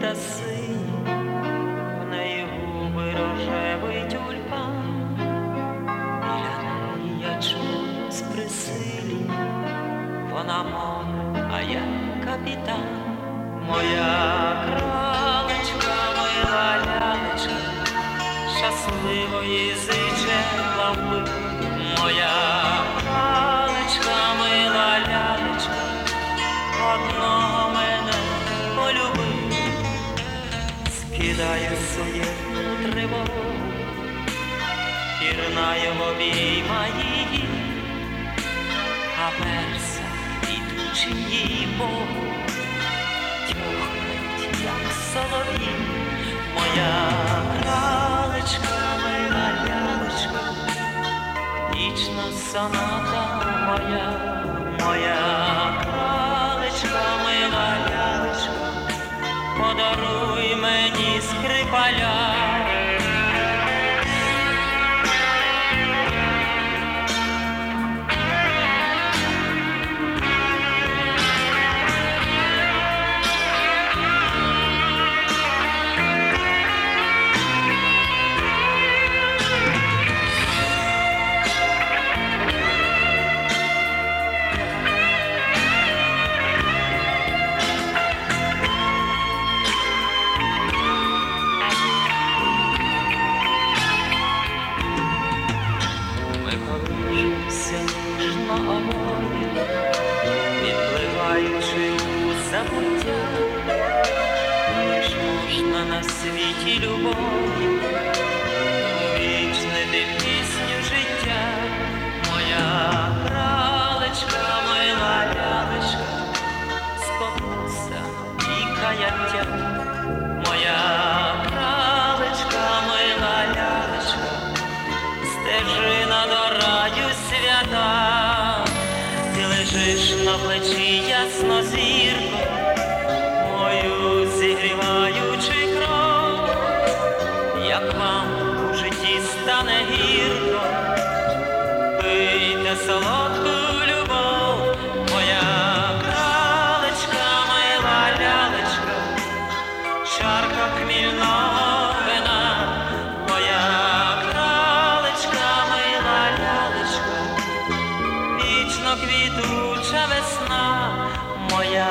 та сині, в неї губи рожевий тюльпан, біля неї я чуюсь при силі, вона море, а я капітан, моя кралечка, мила лялечка, щасливої зиче лави, моя пірнаю в обійма її, а перса ідучи їй Богу, тьохають, як солов'ї, моя кралечка, мила лялечка, вічна соната моя, моя кралечка, мила лялечка, подаруй мені скрипаля. Ніжно відпливаючи у забуття, лиш можна на світі любові, увічнити пісню життя, моя кралечка, мила лялечка, спокуса каяття, плечі ясно зірко, мою зігріваючи кров, як вам у житті стане гірко, пийте солодку квітуча весна, моя